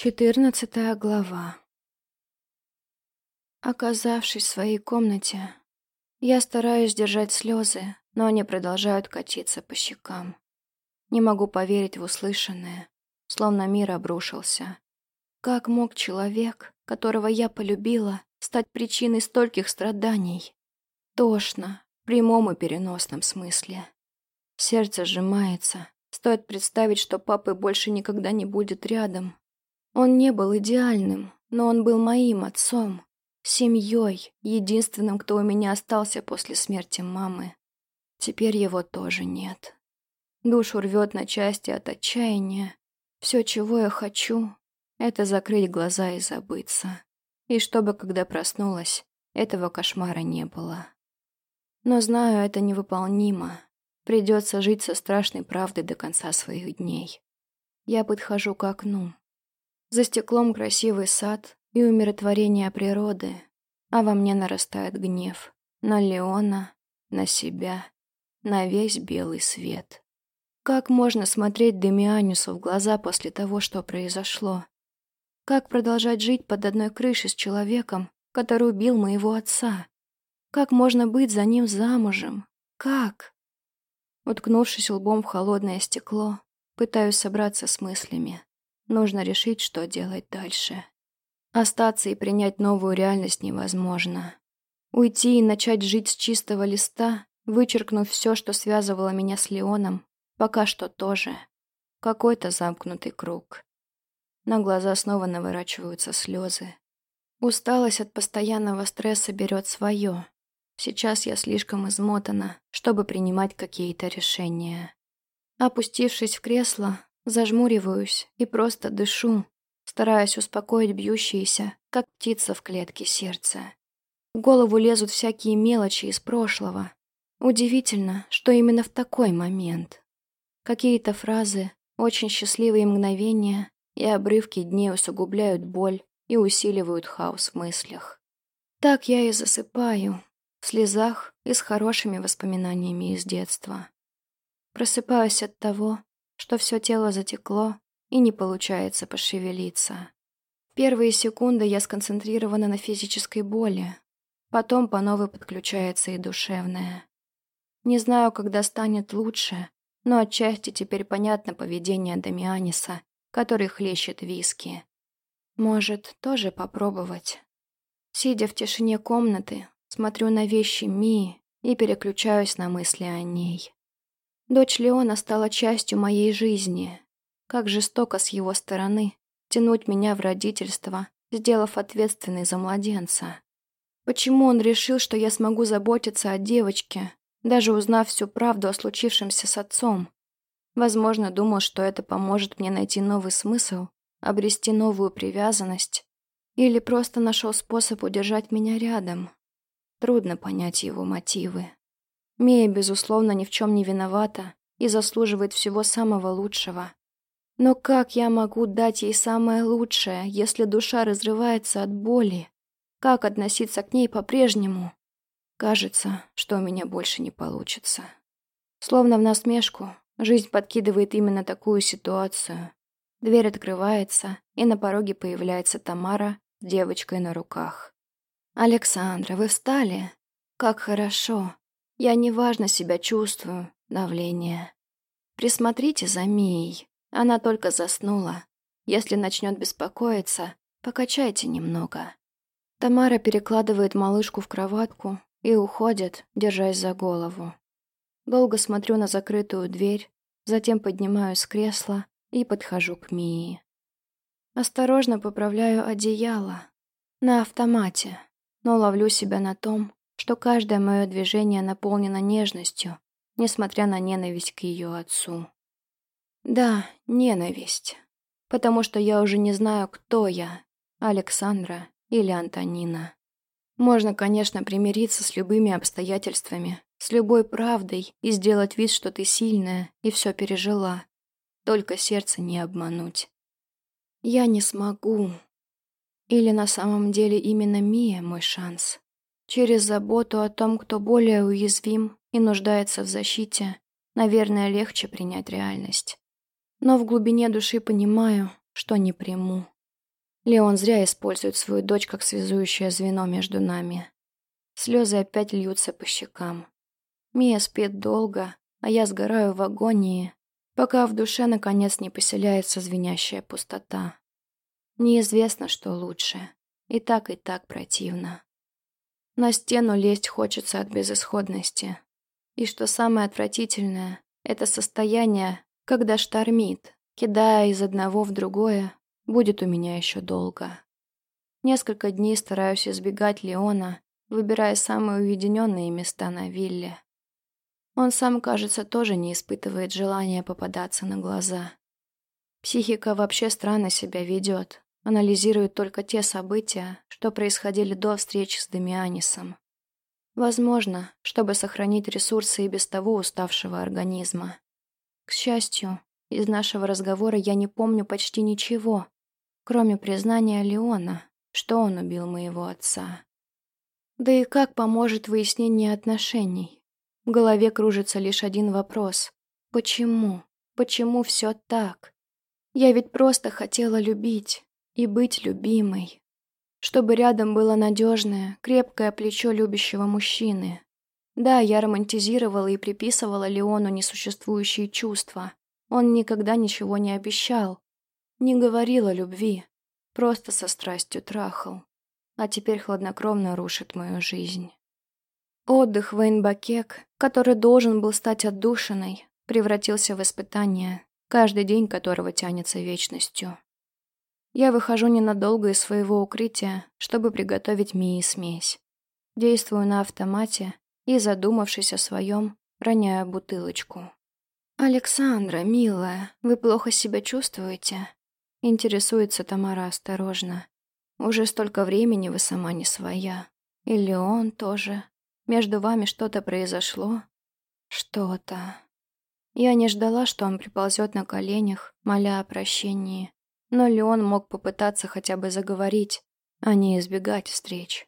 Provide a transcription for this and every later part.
Четырнадцатая глава. Оказавшись в своей комнате, я стараюсь держать слезы, но они продолжают катиться по щекам. Не могу поверить в услышанное, словно мир обрушился. Как мог человек, которого я полюбила, стать причиной стольких страданий? Тошно, в прямом и переносном смысле. Сердце сжимается. Стоит представить, что папы больше никогда не будет рядом, он не был идеальным, но он был моим отцом, семьей, единственным, кто у меня остался после смерти мамы. Теперь его тоже нет. Душу рвет на части от отчаяния. Все, чего я хочу, это закрыть глаза и забыться. И чтобы, когда проснулась, этого кошмара не было. Но знаю, это невыполнимо. Придется жить со страшной правдой до конца своих дней. Я подхожу к окну, за стеклом красивый сад и умиротворение природы, а во мне нарастает гнев. На Леона, на себя, на весь белый свет. Как можно смотреть Демианюсу в глаза после того, что произошло? Как продолжать жить под одной крышей с человеком, который убил моего отца? Как можно быть за ним замужем? Как? Уткнувшись лбом в холодное стекло, пытаюсь собраться с мыслями. Нужно решить, что делать дальше. Остаться и принять новую реальность невозможно. Уйти и начать жить с чистого листа, вычеркнув все, что связывало меня с Леоном, пока что тоже. Какой-то замкнутый круг. На глаза снова наворачиваются слезы. Усталость от постоянного стресса берет свое. Сейчас я слишком измотана, чтобы принимать какие-то решения. Опустившись в кресло, Зажмуриваюсь и просто дышу, стараясь успокоить бьющееся, как птица в клетке сердце. В голову лезут всякие мелочи из прошлого. Удивительно, что именно в такой момент. Какие-то фразы, очень счастливые мгновения и обрывки дней усугубляют боль и усиливают хаос в мыслях. Так я и засыпаю, в слезах и с хорошими воспоминаниями из детства. Просыпаюсь от того, что все тело затекло и не получается пошевелиться. Первые секунды я сконцентрирована на физической боли, потом по новой подключается и душевная. Не знаю, когда станет лучше, но отчасти теперь понятно поведение Дамианиса, который хлещет виски. Может, тоже попробовать. Сидя в тишине комнаты, смотрю на вещи Мии и переключаюсь на мысли о ней. Дочь Леона стала частью моей жизни. Как жестоко с его стороны тянуть меня в родительство, сделав ответственной за младенца. Почему он решил, что я смогу заботиться о девочке, даже узнав всю правду о случившемся с отцом? Возможно, думал, что это поможет мне найти новый смысл, обрести новую привязанность, или просто нашел способ удержать меня рядом. Трудно понять его мотивы. Мия, безусловно, ни в чем не виновата и заслуживает всего самого лучшего. Но как я могу дать ей самое лучшее, если душа разрывается от боли? Как относиться к ней по-прежнему? Кажется, что у меня больше не получится. Словно в насмешку, жизнь подкидывает именно такую ситуацию. Дверь открывается, и на пороге появляется Тамара с девочкой на руках. «Александра, вы встали? Как хорошо!» Я неважно себя чувствую, давление. Присмотрите за Мией. Она только заснула. Если начнет беспокоиться, покачайте немного. Тамара перекладывает малышку в кроватку и уходит, держась за голову. Долго смотрю на закрытую дверь, затем поднимаюсь с кресла и подхожу к Мии. Осторожно поправляю одеяло. На автомате, но ловлю себя на том, что каждое мое движение наполнено нежностью, несмотря на ненависть к ее отцу. Да, ненависть. Потому что я уже не знаю, кто я, Александра или Антонина. Можно, конечно, примириться с любыми обстоятельствами, с любой правдой и сделать вид, что ты сильная и все пережила. Только сердце не обмануть. Я не смогу. Или на самом деле именно Мия мой шанс. Через заботу о том, кто более уязвим и нуждается в защите, наверное, легче принять реальность. Но в глубине души понимаю, что не приму. Леон зря использует свою дочь как связующее звено между нами. Слезы опять льются по щекам. Мия спит долго, а я сгораю в агонии, пока в душе наконец не поселяется звенящая пустота. Неизвестно, что лучше. И так, и так противно. На стену лезть хочется от безысходности. И что самое отвратительное, это состояние, когда штормит, кидая из одного в другое, будет у меня еще долго. Несколько дней стараюсь избегать Леона, выбирая самые уединенные места на вилле. Он сам, кажется, тоже не испытывает желания попадаться на глаза. Психика вообще странно себя ведет, анализирует только те события, что происходили до встречи с Демианисом. Возможно, чтобы сохранить ресурсы и без того уставшего организма. К счастью, из нашего разговора я не помню почти ничего, кроме признания Леона, что он убил моего отца. Да и как поможет выяснение отношений? В голове кружится лишь один вопрос. Почему? Почему все так? Я ведь просто хотела любить и быть любимой. Чтобы рядом было надежное, крепкое плечо любящего мужчины. Да, я романтизировала и приписывала Леону несуществующие чувства. Он никогда ничего не обещал. Не говорил о любви. Просто со страстью трахал. А теперь хладнокровно рушит мою жизнь. Отдых в Эйнбакек, который должен был стать отдушиной, превратился в испытание, каждый день которого тянется вечностью. Я выхожу ненадолго из своего укрытия, чтобы приготовить Мии смесь. Действую на автомате и, задумавшись о своем, роняю бутылочку. «Александра, милая, вы плохо себя чувствуете?» Интересуется Тамара осторожно. «Уже столько времени вы сама не своя. Или он тоже?» Между вами что-то произошло? Что-то. Я не ждала, что он приползет на коленях, моля о прощении. Но Леон мог попытаться хотя бы заговорить, а не избегать встреч.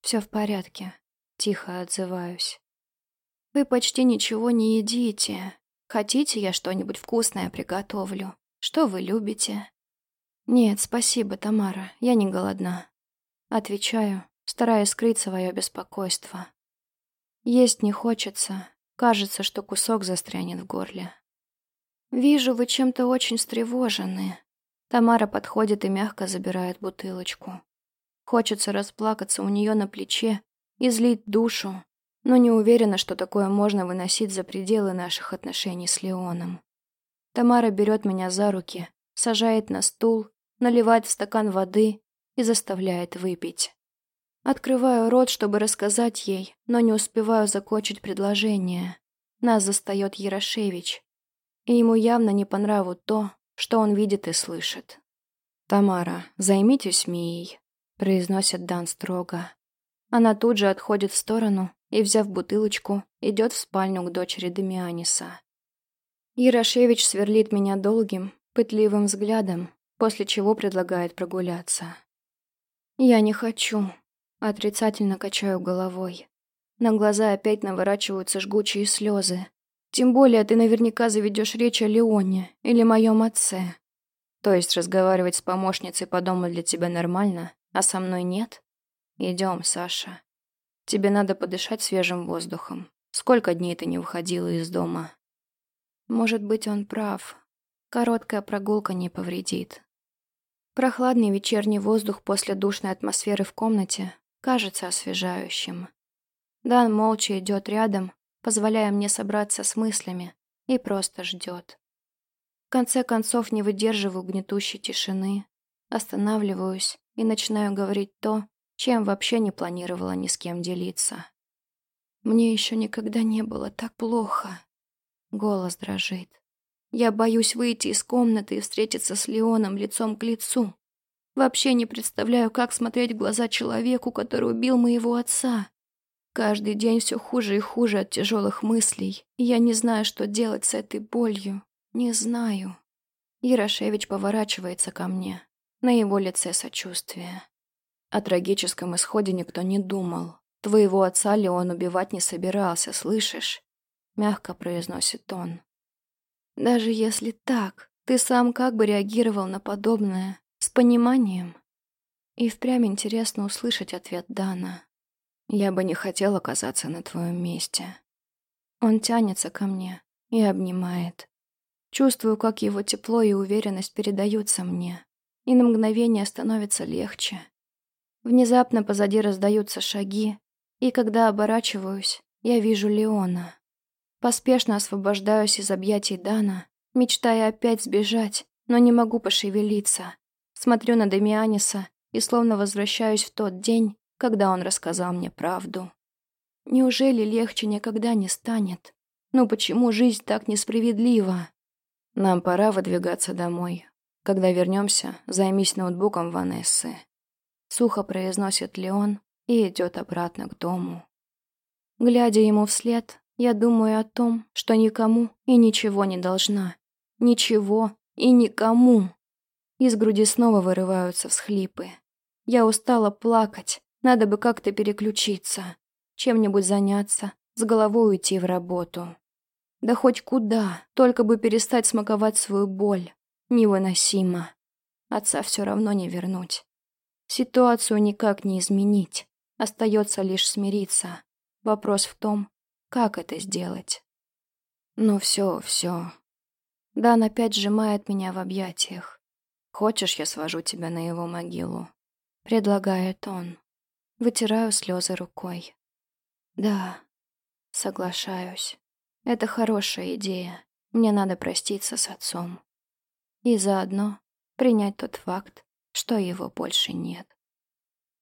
Все в порядке. Тихо отзываюсь. Вы почти ничего не едите. Хотите, я что-нибудь вкусное приготовлю? Что вы любите? Нет, спасибо, Тамара, я не голодна. Отвечаю, стараясь скрыть свое беспокойство. Есть не хочется, кажется, что кусок застрянет в горле. «Вижу, вы чем-то очень встревожены». Тамара подходит и мягко забирает бутылочку. Хочется расплакаться у нее на плече и злить душу, но не уверена, что такое можно выносить за пределы наших отношений с Леоном. Тамара берет меня за руки, сажает на стул, наливает в стакан воды и заставляет выпить. Открываю рот, чтобы рассказать ей, но не успеваю закончить предложение. Нас застает Ярошевич, и ему явно не по нраву то, что он видит и слышит. «Тамара, займитесь Мией», — произносит Дан строго. Она тут же отходит в сторону и, взяв бутылочку, идет в спальню к дочери Демианиса. Ярошевич сверлит меня долгим, пытливым взглядом, после чего предлагает прогуляться. «Я не хочу», Отрицательно качаю головой. На глаза опять наворачиваются жгучие слезы. Тем более ты наверняка заведешь речь о Леоне или моем отце. То есть разговаривать с помощницей по дому для тебя нормально, а со мной нет? Идем, Саша. Тебе надо подышать свежим воздухом. Сколько дней ты не выходила из дома? Может быть, он прав. Короткая прогулка не повредит. Прохладный вечерний воздух после душной атмосферы в комнате кажется освежающим. Дан молча идет рядом, позволяя мне собраться с мыслями, и просто ждет. В конце концов не выдерживаю гнетущей тишины, останавливаюсь и начинаю говорить то, чем вообще не планировала ни с кем делиться. Мне еще никогда не было так плохо. Голос дрожит. Я боюсь выйти из комнаты и встретиться с Леоном лицом к лицу. Вообще не представляю, как смотреть в глаза человеку, который убил моего отца. Каждый день все хуже и хуже от тяжелых мыслей. я не знаю, что делать с этой болью. Не знаю. Ярошевич поворачивается ко мне. На его лице сочувствие. О трагическом исходе никто не думал. Твоего отца ли он убивать не собирался, слышишь? Мягко произносит он. Даже если так, ты сам как бы реагировал на подобное? С пониманием. И впрямь интересно услышать ответ Дана. Я бы не хотел оказаться на твоем месте. Он тянется ко мне и обнимает. Чувствую, как его тепло и уверенность передаются мне, и на мгновение становится легче. Внезапно позади раздаются шаги, и когда оборачиваюсь, я вижу Леона. Поспешно освобождаюсь из объятий Дана, мечтая опять сбежать, но не могу пошевелиться. Смотрю на Демианиса и словно возвращаюсь в тот день, когда он рассказал мне правду. Неужели легче никогда не станет? Ну почему жизнь так несправедлива? Нам пора выдвигаться домой. Когда вернемся, займись ноутбуком Ванессы. Сухо произносит Леон и идет обратно к дому. Глядя ему вслед, я думаю о том, что никому и ничего не должна. Ничего и никому. Из груди снова вырываются всхлипы. Я устала плакать, надо бы как-то переключиться, чем-нибудь заняться, с головой уйти в работу. Да хоть куда, только бы перестать смаковать свою боль. Невыносимо. Отца все равно не вернуть. Ситуацию никак не изменить. Остается лишь смириться. Вопрос в том, как это сделать. Ну все, все. Дан опять сжимает меня в объятиях. Хочешь, я свожу тебя на его могилу? Предлагает он. Вытираю слезы рукой. Да, соглашаюсь. Это хорошая идея. Мне надо проститься с отцом. И заодно принять тот факт, что его больше нет.